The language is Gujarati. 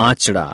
આંચડા